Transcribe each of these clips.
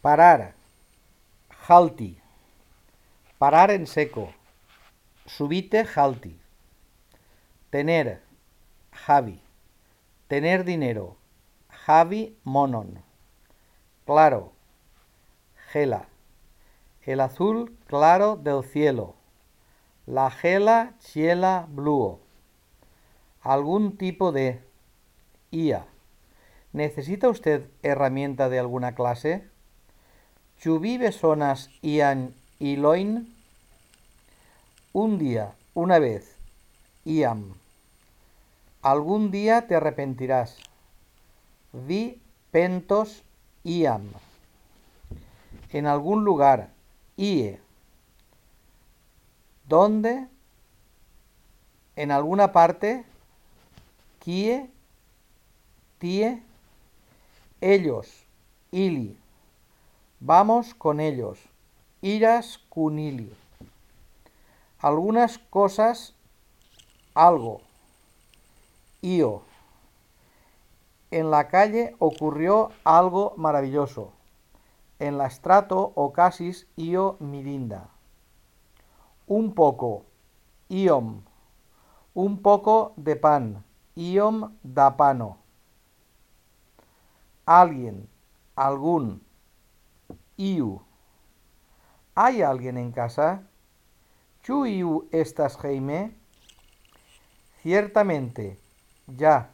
Parar. Halti. Parar en seco. Subite halti. Tener. Javi. Tener dinero. Javi monon. Claro. Gela. El azul claro del cielo. La gela ciela bluo. Algún tipo de IA. ¿Necesita usted herramienta de alguna clase? Chubi besonas ian iloin. Un día, una vez. Iam. Algún día te arrepentirás. Vi pentos iam. En algún lugar. Ie. ¿Dónde? En alguna parte. Kie. Tie. Ellos. Ili. Vamos con ellos. Iras kunili. Algunas cosas. Algo. Io. En la calle ocurrió algo maravilloso. En la estrato ocasis io mirinda. Un poco. Iom. Un poco de pan. Iom da pano. Alguien. Algún. Iu. ¿Hay alguien en casa? ¿Chu iu estas Jaime? Ciertamente. Ya.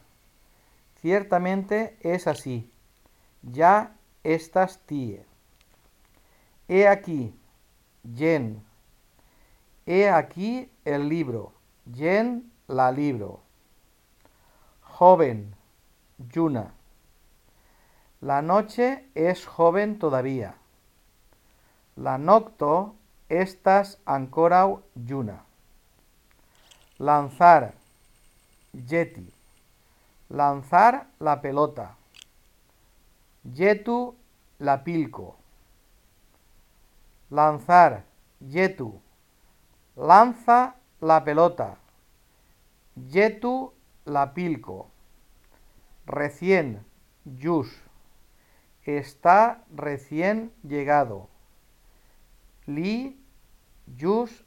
Ciertamente es así. Ya estas tie. He aquí. Yen. He aquí el libro. Yen la libro. Joven. Yuna. La noche es joven todavía. La nocto estas ancorau yuna. Lanzar. Yeti. Lanzar la pelota. Yetu la pilco. Lanzar. Yetu. Lanza la pelota. Yetu la pilco. Recién. Yus. Está recién llegado. Li jus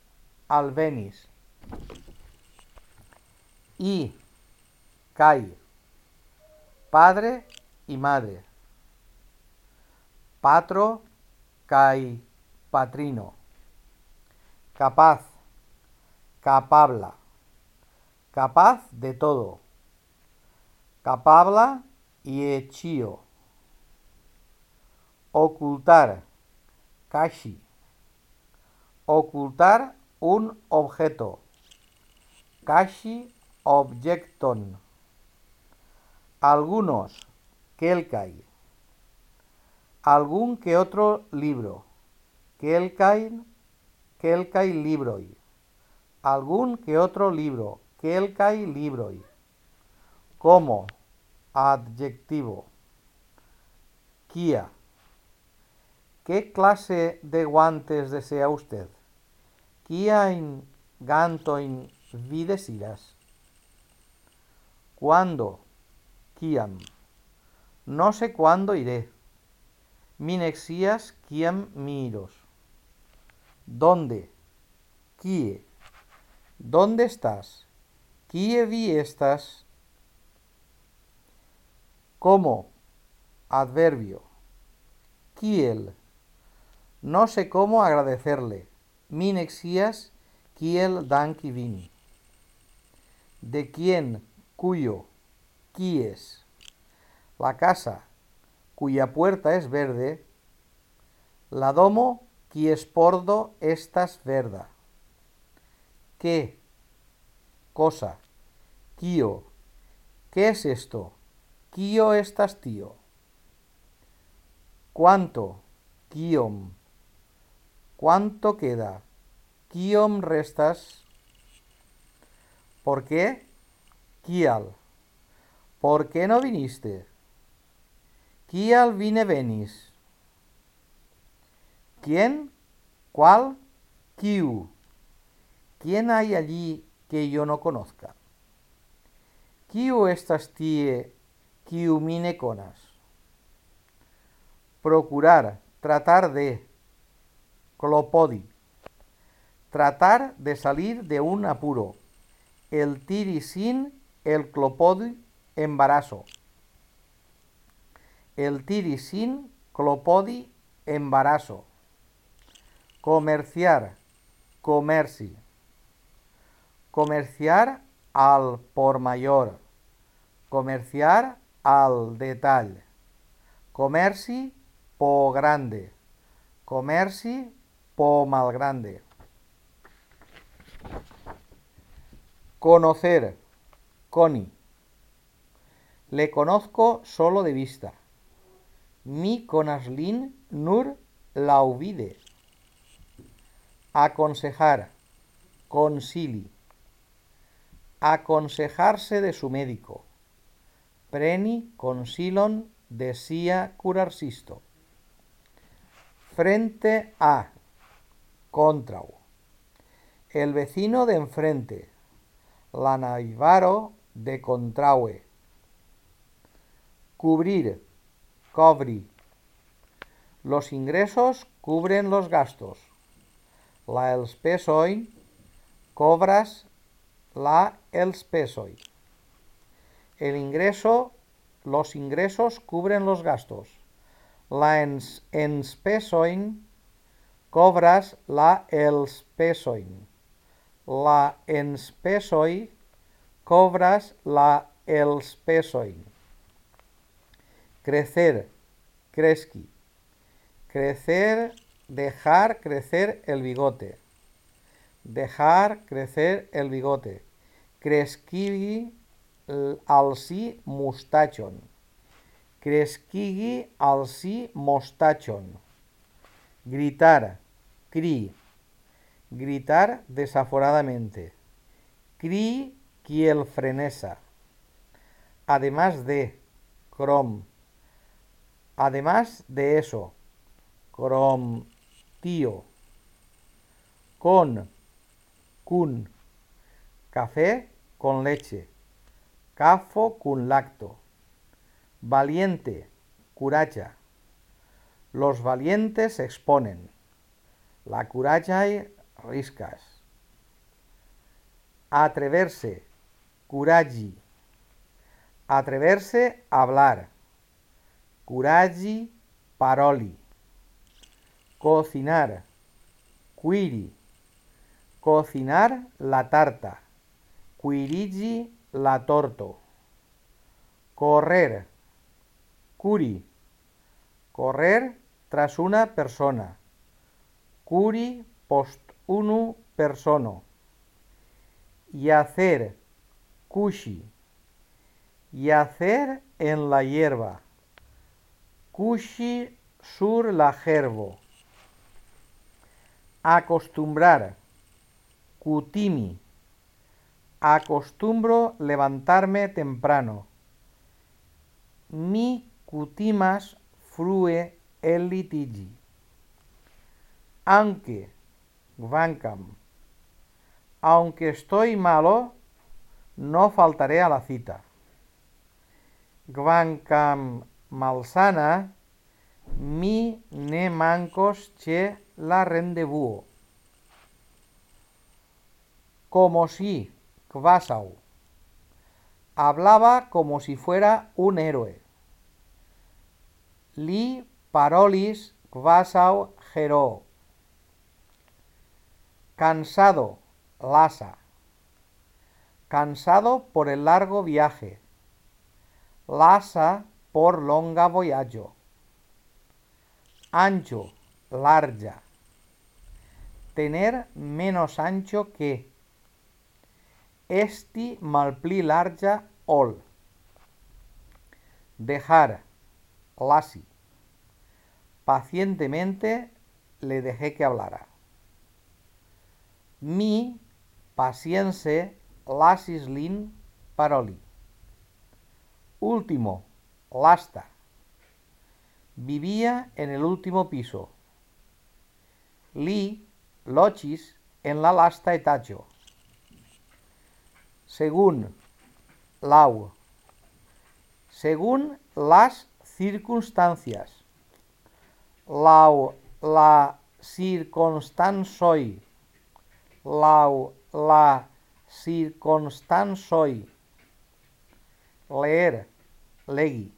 alvenis. Y. Kai. Padre y madre. Patro. Kai. Patrino. Capaz. Capabla. Capaz de todo. Capabla y echío. Ocultar. Kashi. Ocultar un objeto. Kashi objecton. Algunos. Kelkai. Algún que otro libro. Kelkai. Kelkai libroi. Algún que otro libro. Kelkai libroi. Como. Adjetivo. Kia. ¿Qué clase de guantes desea usted? ¿Quién gantoin vi desiras? ¿Cuándo? Kiam. No sé cuándo iré. Minexias kiam miros. ¿Dónde? Kie. ¿Dónde estás? Kie vi estás? ¿Cómo? Adverbio. Kiel. No sé cómo agradecerle. Minexias kiel danki vini. ¿De quién? Cuyo. Quies. La casa, cuya puerta es verde. La domo, quies pordo estas verda. ¿Qué? Cosa. Kio. ¿Qué es esto? Kio estás tío. ¿Cuánto? Kiom. ¿Cuánto queda? Kiom restas? ¿Por qué? Kial. ¿Por qué no viniste? Kial vine venis? ¿Quién? ¿Cuál? Kiu. ¿Quién hay allí que yo no conozca? Kiu estas tie, kiu mine conas? Procurar, tratar de, clopodi, tratar de salir de un apuro, el tiri sin, el clopodi, embarazo, el tiri sin, clopodi, embarazo, comerciar, comerci, comerciar al por mayor, comerciar al detall, comerci po grande, comerci po mal grande. Conocer, coni. Le conozco solo de vista. Mi conaslin nur lauvide. Aconsejar, consili. Aconsejarse de su médico. Preni consilon desia curarsisto. Frente a, contrau. El vecino de enfrente. La naivaro de contraue. Cubrir, cobri. Los ingresos cubren los gastos. La els pesoi cobras la els pesoi. El ingreso, los ingresos cubren los gastos. La ens, cobras la els pesoin. La ens pesoi cobras la els pesoin. Crecer, cresqui. Crecer, dejar crecer el bigote. Dejar crecer el bigote. Cresquigui al si mustachon. Cresquigui al si mostachon. Gritar, cri. Gritar desaforadamente. Cri kiel frenesa. Además de, crom. Además de eso, crom, tío. Con, cun. Café con leche. Cafo con lacto. Valiente, curacha. Los valientes exponen. La curacha riscas. Atreverse, curaggi. Atreverse a hablar. Curaggi, paroli. Cocinar, cuiri. Cocinar la tarta. Cuirigi la torto. Correr, curi. Correr tras una persona. Curi post unu persono. Yacer, cushi. Yacer en la hierba. Cushi sur la gerbo. Acostumbrar. Cutimi. Acostumbro levantarme temprano. Mi cutimas frue el litigi. Aunque, vancam. Aunque estoy malo, no faltaré a la cita. Gvancam malsana, mi ne mancos che la rendezvous. Como si, Kvasau. Hablaba como si fuera un héroe. Li parolis Kvasau hero. Cansado, lasa. Cansado por el largo viaje. Lasa por longa voyaggio. Ancho, larga. Tener menos ancho que. Esti malpli larga ol. Dejar, lasi. Pacientemente le dejé que hablara. Mi paciense lasis lin paroli. Último, lasta. Vivía en el último piso. Li lochis en la lasta etacho. Según, lau. Según las circunstancias. lau la circunstansoi, lau la circunstansoi, leer, legui,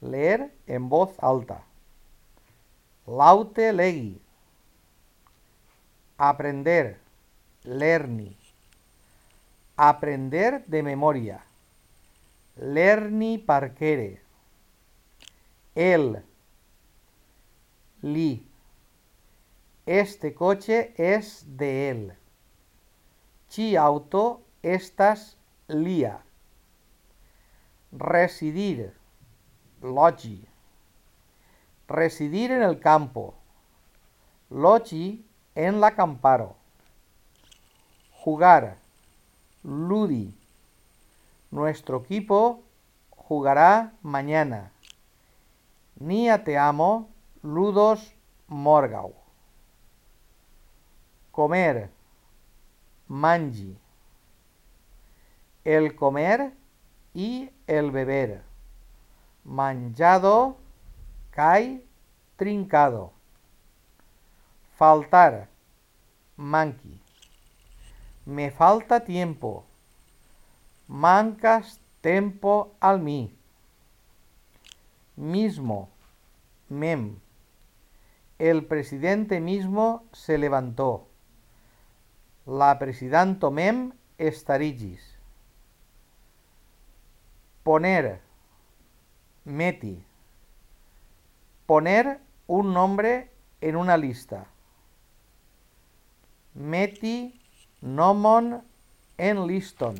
leer en voz alta, laute legui, aprender, lerni, aprender de memoria, lerni parquere, el, li, este coche es de él. Chi auto estas lia. Residir, logi. Residir en el campo. Logi en la camparo. Jugar, ludi. Nuestro equipo jugará mañana. Nia te amo, ludos morgau. Comer, mangi. El comer y el beber. Manjado, cai, trincado. Faltar, manqui. Me falta tiempo. Mancas tempo al mí. Mismo, mem. El presidente mismo se levantó. La presidanto mem estarigis. Poner, meti. Poner un nombre en una lista. Meti nomon en liston.